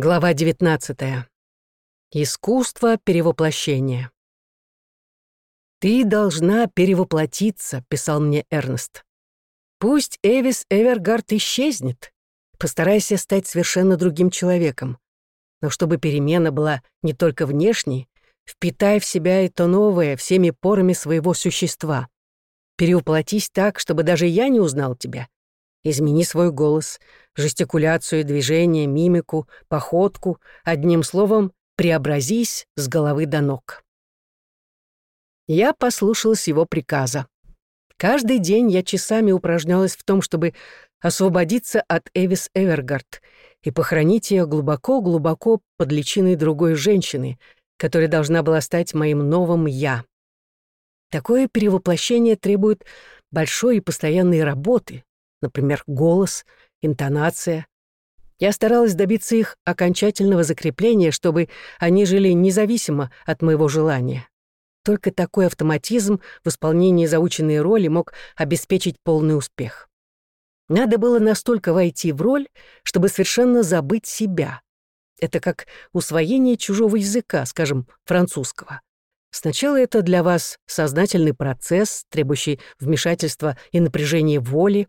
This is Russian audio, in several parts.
Глава 19. Искусство перевоплощения. «Ты должна перевоплотиться», — писал мне Эрнест. «Пусть Эвис Эвергард исчезнет. Постарайся стать совершенно другим человеком. Но чтобы перемена была не только внешней, впитай в себя это новое всеми порами своего существа. Перевоплотись так, чтобы даже я не узнал тебя, Измени свой голос, жестикуляцию, движение, мимику, походку, одним словом, преобразись с головы до ног. Я послушалась его приказа. Каждый день я часами упражнялась в том, чтобы освободиться от Эвис Эвергард и похоронить ее глубоко-глубоко под личиной другой женщины, которая должна была стать моим новым «я». Такое перевоплощение требует большой и постоянной работы, например, голос, интонация. Я старалась добиться их окончательного закрепления, чтобы они жили независимо от моего желания. Только такой автоматизм в исполнении заученной роли мог обеспечить полный успех. Надо было настолько войти в роль, чтобы совершенно забыть себя. Это как усвоение чужого языка, скажем, французского. Сначала это для вас сознательный процесс, требующий вмешательства и напряжения воли,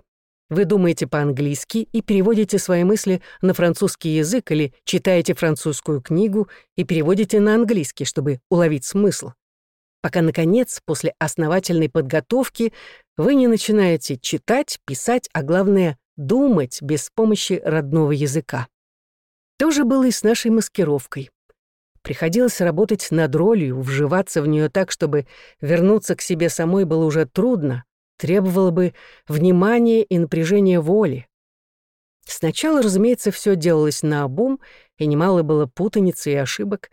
вы думаете по-английски и переводите свои мысли на французский язык или читаете французскую книгу и переводите на английский, чтобы уловить смысл. Пока, наконец, после основательной подготовки вы не начинаете читать, писать, а главное — думать без помощи родного языка. То же было и с нашей маскировкой. Приходилось работать над ролью, вживаться в нее так, чтобы вернуться к себе самой было уже трудно, требовало бы внимания и напряжения воли. Сначала, разумеется, все делалось на обум, и немало было путаницы и ошибок,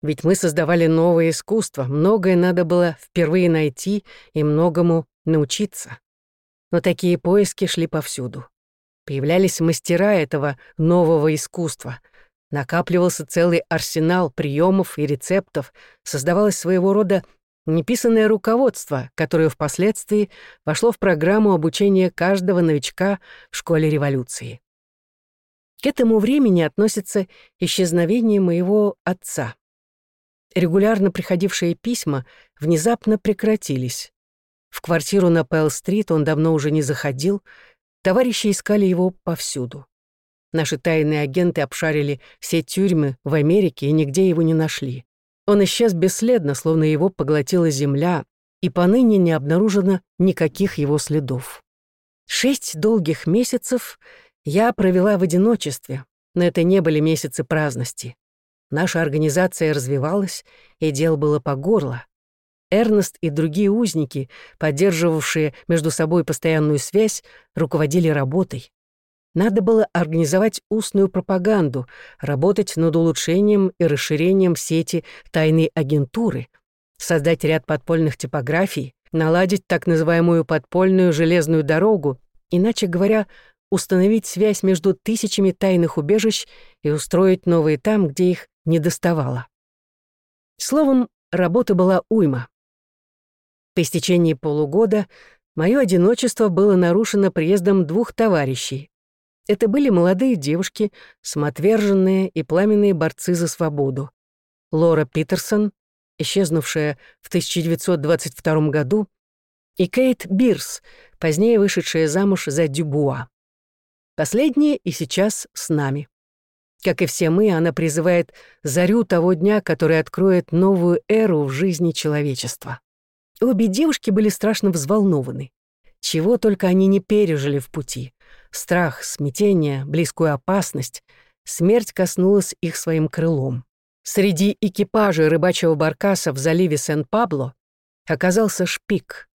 ведь мы создавали новое искусство, многое надо было впервые найти и многому научиться. Но такие поиски шли повсюду. Появлялись мастера этого нового искусства. Накапливался целый арсенал приемов и рецептов, создавалось своего рода неписанное руководство, которое впоследствии вошло в программу обучения каждого новичка в школе революции. К этому времени относится исчезновение моего отца. Регулярно приходившие письма внезапно прекратились. В квартиру на Пэлл-стрит он давно уже не заходил, товарищи искали его повсюду. Наши тайные агенты обшарили все тюрьмы в Америке и нигде его не нашли. Он исчез бесследно, словно его поглотила земля, и поныне не обнаружено никаких его следов. Шесть долгих месяцев я провела в одиночестве, но это не были месяцы праздности. Наша организация развивалась, и дел было по горло. Эрнест и другие узники, поддерживавшие между собой постоянную связь, руководили работой. Надо было организовать устную пропаганду, работать над улучшением и расширением сети тайной агентуры, создать ряд подпольных типографий, наладить так называемую подпольную железную дорогу, иначе говоря, установить связь между тысячами тайных убежищ и устроить новые там, где их не доставало. Словом, работа была уйма. По истечении полугода мое одиночество было нарушено приездом двух товарищей, это были молодые девушки, самоотверженные и пламенные борцы за свободу. Лора Питерсон, исчезнувшая в 1922 году, и Кейт Бирс, позднее вышедшая замуж за Дюбуа. Последняя и сейчас с нами. Как и все мы, она призывает зарю того дня, который откроет новую эру в жизни человечества. Обе девушки были страшно взволнованы. Чего только они не пережили в пути страх, смятение, близкую опасность, смерть коснулась их своим крылом. Среди экипажа рыбачьего баркаса в заливе Сен-Пабло оказался шпик.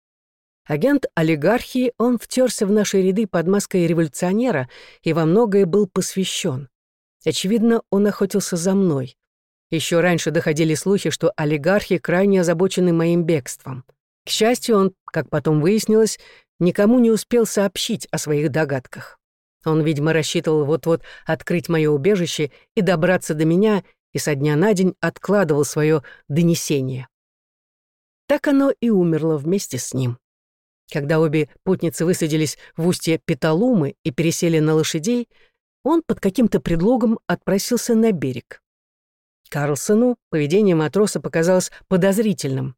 Агент олигархии, он втерся в наши ряды под маской революционера и во многое был посвящен. Очевидно, он охотился за мной. Еще раньше доходили слухи, что олигархи крайне озабочены моим бегством. К счастью, он, как потом выяснилось, никому не успел сообщить о своих догадках. Он, видимо, рассчитывал вот-вот открыть мое убежище и добраться до меня, и со дня на день откладывал свое донесение. Так оно и умерло вместе с ним. Когда обе путницы высадились в устье Петалумы и пересели на лошадей, он под каким-то предлогом отпросился на берег. Карлсону поведение матроса показалось подозрительным.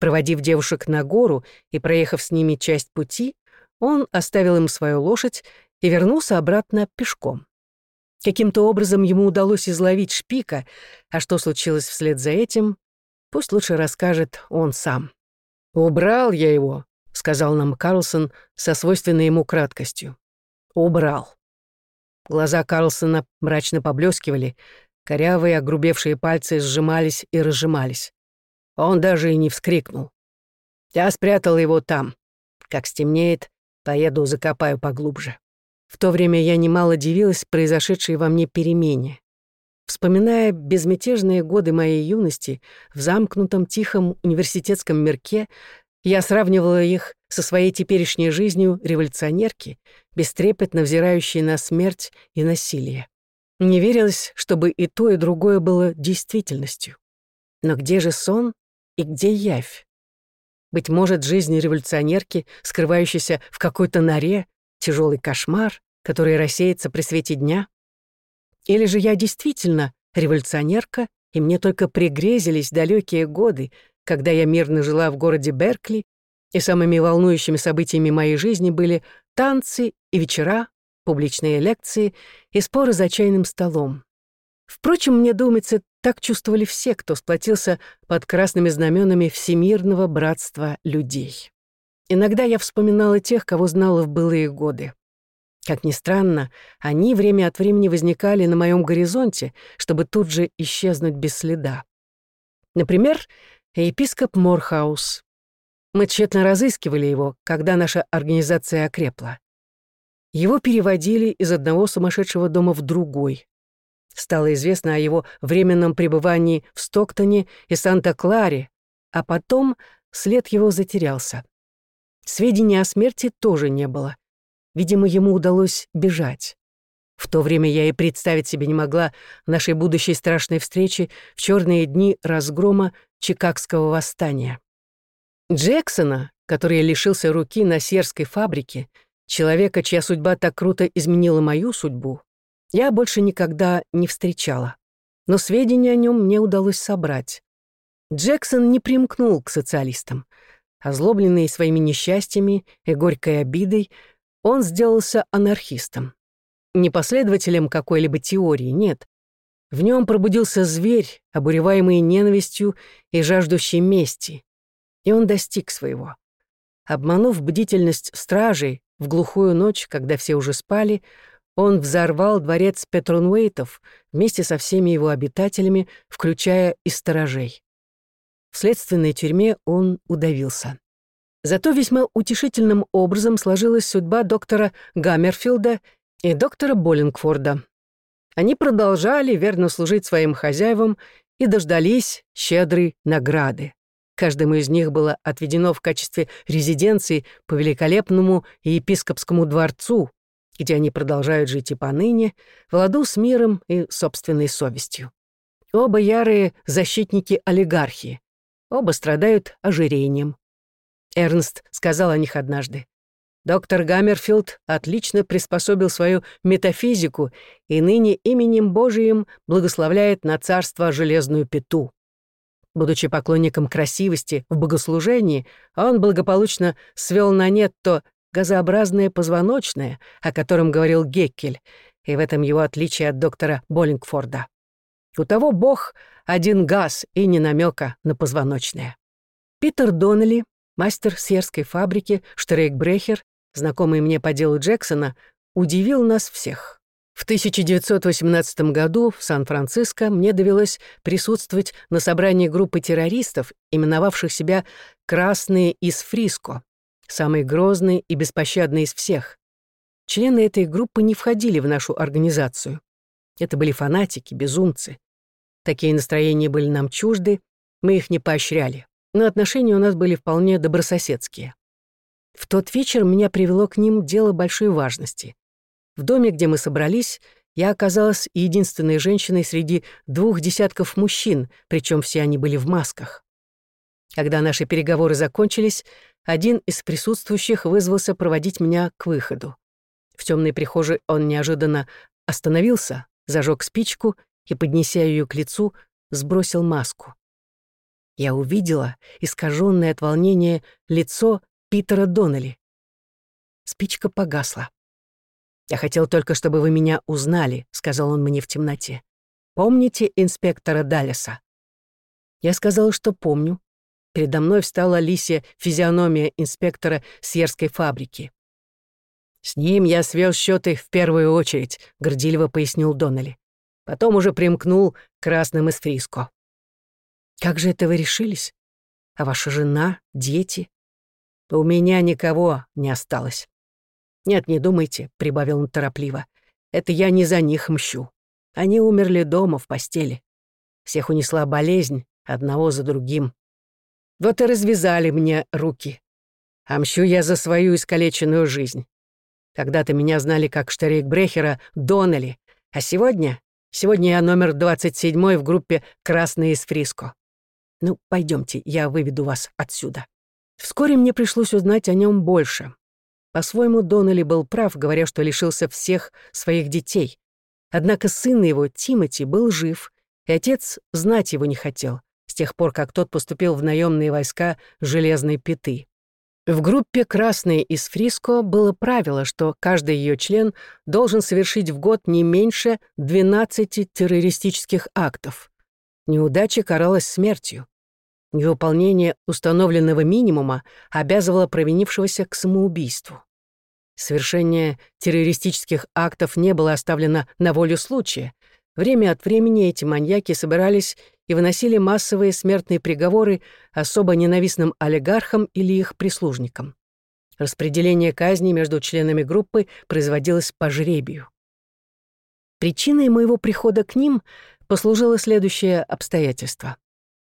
Проводив девушек на гору и проехав с ними часть пути, он оставил им свою лошадь и вернулся обратно пешком. Каким-то образом ему удалось изловить шпика, а что случилось вслед за этим, пусть лучше расскажет он сам. «Убрал я его», — сказал нам Карлсон со свойственной ему краткостью. «Убрал». Глаза Карлсона мрачно поблескивали, корявые огрубевшие пальцы сжимались и разжимались. Он даже и не вскрикнул. Я спрятал его там. Как стемнеет, поеду закопаю поглубже. В то время я немало дивилась произошедшей во мне перемене. Вспоминая безмятежные годы моей юности в замкнутом тихом университетском мирке, я сравнивала их со своей теперешней жизнью революционерки, бестрепетно взирающей на смерть и насилие. Не верилось, чтобы и то, и другое было действительностью. Но где же сон и где явь? Быть может, жизнь революционерки, скрывающейся в какой-то норе, тяжелый кошмар, который рассеется при свете дня? Или же я действительно революционерка, и мне только пригрезились далекие годы, когда я мирно жила в городе Беркли, и самыми волнующими событиями моей жизни были танцы и вечера, публичные лекции и споры за чайным столом. Впрочем, мне думается, так чувствовали все, кто сплотился под красными знаменами всемирного братства людей. Иногда я вспоминала тех, кого знала в былые годы. Как ни странно, они время от времени возникали на моем горизонте, чтобы тут же исчезнуть без следа. Например, епископ Морхаус. Мы тщетно разыскивали его, когда наша организация окрепла. Его переводили из одного сумасшедшего дома в другой. Стало известно о его временном пребывании в Стоктоне и Санта-Кларе, а потом след его затерялся. Сведений о смерти тоже не было. Видимо, ему удалось бежать. В то время я и представить себе не могла нашей будущей страшной встречи в черные дни разгрома Чикагского восстания. Джексона, который лишился руки на серской фабрике, человека, чья судьба так круто изменила мою судьбу, я больше никогда не встречала. Но сведения о нем мне удалось собрать. Джексон не примкнул к социалистам. Озлобленный своими несчастьями и горькой обидой, он сделался анархистом. Не последователем какой-либо теории, нет. В нем пробудился зверь, обуреваемый ненавистью и жаждущий мести. И он достиг своего. Обманув бдительность стражей в глухую ночь, когда все уже спали, он взорвал дворец Петронуэйтов вместе со всеми его обитателями, включая и сторожей. В следственной тюрьме он удавился. Зато весьма утешительным образом сложилась судьба доктора Гаммерфилда и доктора Боллингфорда. Они продолжали верно служить своим хозяевам и дождались щедрой награды. Каждому из них было отведено в качестве резиденции по великолепному епископскому дворцу, где они продолжают жить и поныне, в ладу с миром и собственной совестью. Оба ярые защитники олигархии, оба страдают ожирением. Эрнст сказал о них однажды. Доктор Гаммерфилд отлично приспособил свою метафизику и ныне именем Божиим благословляет на царство железную пету. Будучи поклонником красивости в богослужении, он благополучно свел на нет то газообразное позвоночное, о котором говорил Геккель, и в этом его отличие от доктора Боллингфорда. У того бог один газ и не намека на позвоночное. Питер Доннелли Мастер серской фабрики Штрейкбрехер, знакомый мне по делу Джексона, удивил нас всех. В 1918 году в Сан-Франциско мне довелось присутствовать на собрании группы террористов, именовавших себя «Красные из Фриско», самые грозные и беспощадные из всех. Члены этой группы не входили в нашу организацию. Это были фанатики, безумцы. Такие настроения были нам чужды, мы их не поощряли но отношения у нас были вполне добрососедские. В тот вечер меня привело к ним дело большой важности. В доме, где мы собрались, я оказалась единственной женщиной среди двух десятков мужчин, причем все они были в масках. Когда наши переговоры закончились, один из присутствующих вызвался проводить меня к выходу. В темной прихожей он неожиданно остановился, зажег спичку и, поднеся ее к лицу, сбросил маску. Я увидела искаженное от волнения лицо Питера Доннелли. Спичка погасла. «Я хотел только, чтобы вы меня узнали», — сказал он мне в темноте. «Помните инспектора Даллеса?» Я сказала, что помню. Передо мной встала Лисия физиономия инспектора Сьерской фабрики. «С ним я свел счеты в первую очередь», — горделиво пояснил Доннелли. Потом уже примкнул красным из Фриско. «Как же это вы решились? А ваша жена, дети?» «У меня никого не осталось». «Нет, не думайте», — прибавил он торопливо. «Это я не за них мщу. Они умерли дома, в постели. Всех унесла болезнь, одного за другим. Вот и развязали мне руки. А мщу я за свою искалеченную жизнь. Когда-то меня знали как Штарик Брехера Доннелли, а сегодня... Сегодня я номер 27 в группе «Красные из Фриско». Ну, пойдемте, я выведу вас отсюда. Вскоре мне пришлось узнать о нем больше. По-своему, Доннелли был прав, говоря, что лишился всех своих детей. Однако сын его, Тимоти, был жив, и отец знать его не хотел, тех пор, как тот поступил в наемные войска Железной Пяты. В группе «Красные» из Фриско было правило, что каждый ее член должен совершить в год не меньше 12 террористических актов. Неудача каралась смертью. Невыполнение установленного минимума обязывало провинившегося к самоубийству. Совершение террористических актов не было оставлено на волю случая. Время от времени эти маньяки собирались и выносили массовые смертные приговоры особо ненавистным олигархам или их прислужникам. Распределение казни между членами группы производилось по жребию. Причиной моего прихода к ним послужило следующее обстоятельство.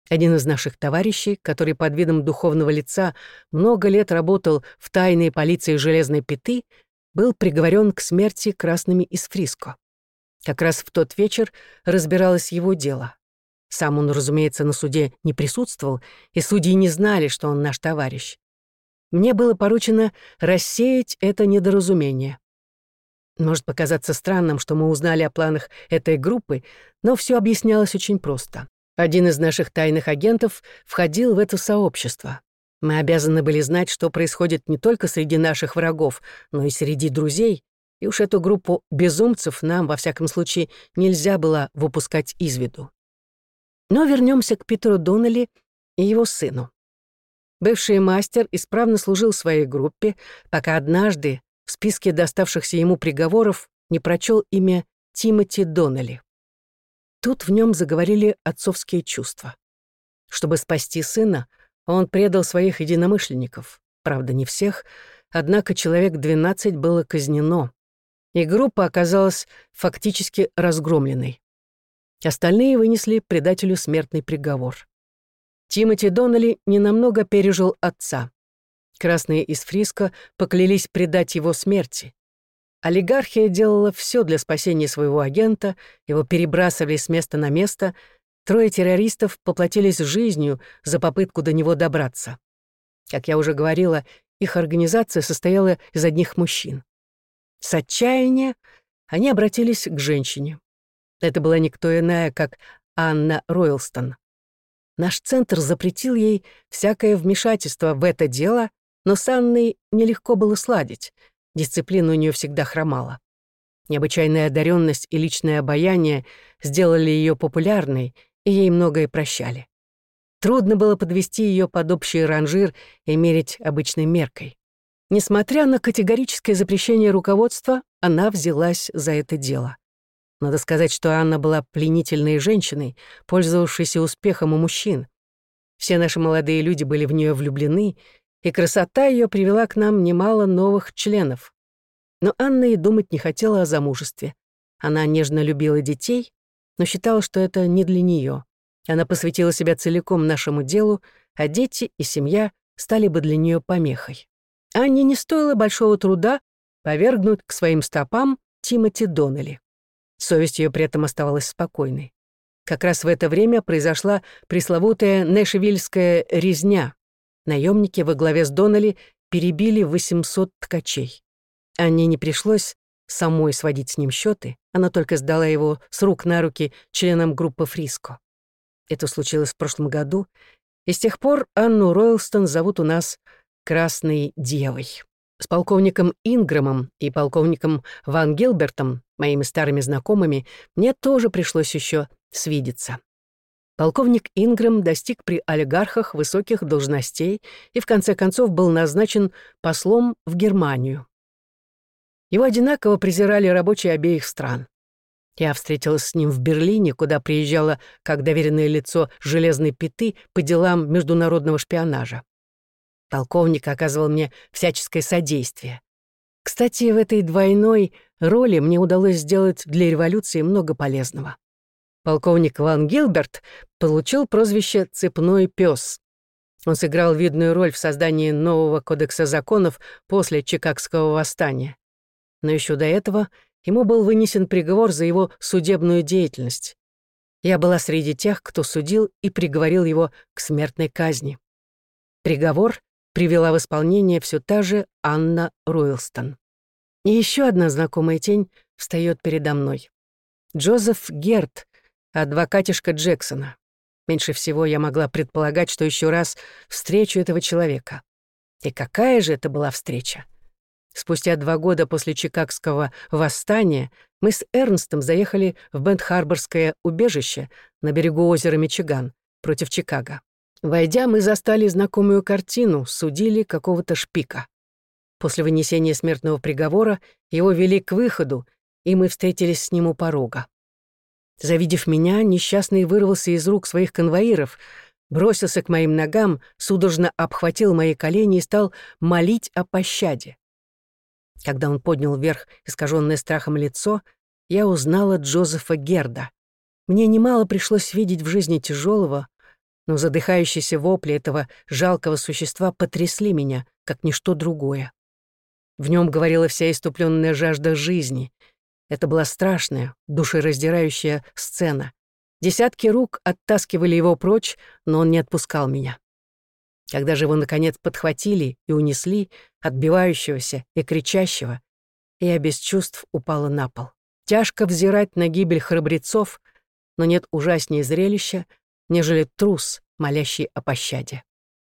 Один из наших товарищей, который под видом духовного лица много лет работал в тайной полиции Железной Пяты, был приговорен к смерти красными из Фриско. Как раз в тот вечер разбиралось его дело. Сам он, разумеется, на суде не присутствовал, и судьи не знали, что он наш товарищ. Мне было поручено рассеять это недоразумение. Может показаться странным, что мы узнали о планах этой группы, но все объяснялось очень просто. Один из наших тайных агентов входил в это сообщество. Мы обязаны были знать, что происходит не только среди наших врагов, но и среди друзей, и уж эту группу безумцев нам, во всяком случае, нельзя было выпускать из виду. Но вернемся к Питеру Доннелли и его сыну. Бывший мастер исправно служил своей группе, пока однажды в списке доставшихся ему приговоров не прочел имя Тимоти Доннелли. Тут в нем заговорили отцовские чувства. Чтобы спасти сына, он предал своих единомышленников. Правда, не всех, однако человек 12 было казнено, и группа оказалась фактически разгромленной. Остальные вынесли предателю смертный приговор. Тимоти Доннелли ненамного пережил отца. Красные из Фриска поклялись предать его смерти. Олигархия делала все для спасения своего агента, его перебрасывали с места на место, трое террористов поплатились жизнью за попытку до него добраться. Как я уже говорила, их организация состояла из одних мужчин. С отчаяния они обратились к женщине. Это была никто иная, как Анна Ройлстон. Наш центр запретил ей всякое вмешательство в это дело, но с Анной нелегко было сладить — Дисциплина у нее всегда хромала. Необычайная одаренность и личное обаяние сделали ее популярной, и ей многое прощали. Трудно было подвести ее под общий ранжир и мерить обычной меркой. Несмотря на категорическое запрещение руководства, она взялась за это дело. Надо сказать, что Анна была пленительной женщиной, пользовавшейся успехом у мужчин. Все наши молодые люди были в нее влюблены, и красота ее привела к нам немало новых членов. Но Анна и думать не хотела о замужестве. Она нежно любила детей, но считала, что это не для нее. Она посвятила себя целиком нашему делу, а дети и семья стали бы для нее помехой. Анне не стоило большого труда повергнуть к своим стопам Тимоти Доннелли. Совесть ее при этом оставалась спокойной. Как раз в это время произошла пресловутая Нэшвильская резня, Наемники во главе с Доннелли перебили 800 ткачей. Анне не пришлось самой сводить с ним счеты, она только сдала его с рук на руки членам группы Фриско. Это случилось в прошлом году, и с тех пор Анну Ройлстон зовут у нас «Красной девой». С полковником Инграмом и полковником Ван Гилбертом, моими старыми знакомыми, мне тоже пришлось еще свидеться. Полковник Ингрэм достиг при олигархах высоких должностей и в конце концов был назначен послом в Германию. Его одинаково презирали рабочие обеих стран. Я встретилась с ним в Берлине, куда приезжала как доверенное лицо железной пяты по делам международного шпионажа. Полковник оказывал мне всяческое содействие. Кстати, в этой двойной роли мне удалось сделать для революции много полезного. Полковник Ван Гилберт получил прозвище «Цепной пес». Он сыграл видную роль в создании нового кодекса законов после Чикагского восстания. Но еще до этого ему был вынесен приговор за его судебную деятельность. Я была среди тех, кто судил и приговорил его к смертной казни. Приговор привела в исполнение все та же Анна Руэлстон. И еще одна знакомая тень встает передо мной. Джозеф Герт, адвокатишка Джексона. Меньше всего я могла предполагать, что еще раз встречу этого человека. И какая же это была встреча? Спустя два года после Чикагского восстания мы с Эрнстом заехали в Бент-Харборское убежище на берегу озера Мичиган против Чикаго. Войдя, мы застали знакомую картину, судили какого-то шпика. После вынесения смертного приговора его вели к выходу, и мы встретились с ним у порога. Завидев меня, несчастный вырвался из рук своих конвоиров, бросился к моим ногам, судорожно обхватил мои колени и стал молить о пощаде. Когда он поднял вверх искаженное страхом лицо, я узнала Джозефа Герда. Мне немало пришлось видеть в жизни тяжелого, но задыхающиеся вопли этого жалкого существа потрясли меня, как ничто другое. В нем говорила вся иступленная жажда жизни. Это была страшная, душераздирающая сцена. Десятки рук оттаскивали его прочь, но он не отпускал меня. Когда же его, наконец, подхватили и унесли, отбивающегося и кричащего, я без чувств упала на пол. Тяжко взирать на гибель храбрецов, но нет ужаснее зрелища, нежели трус, молящий о пощаде.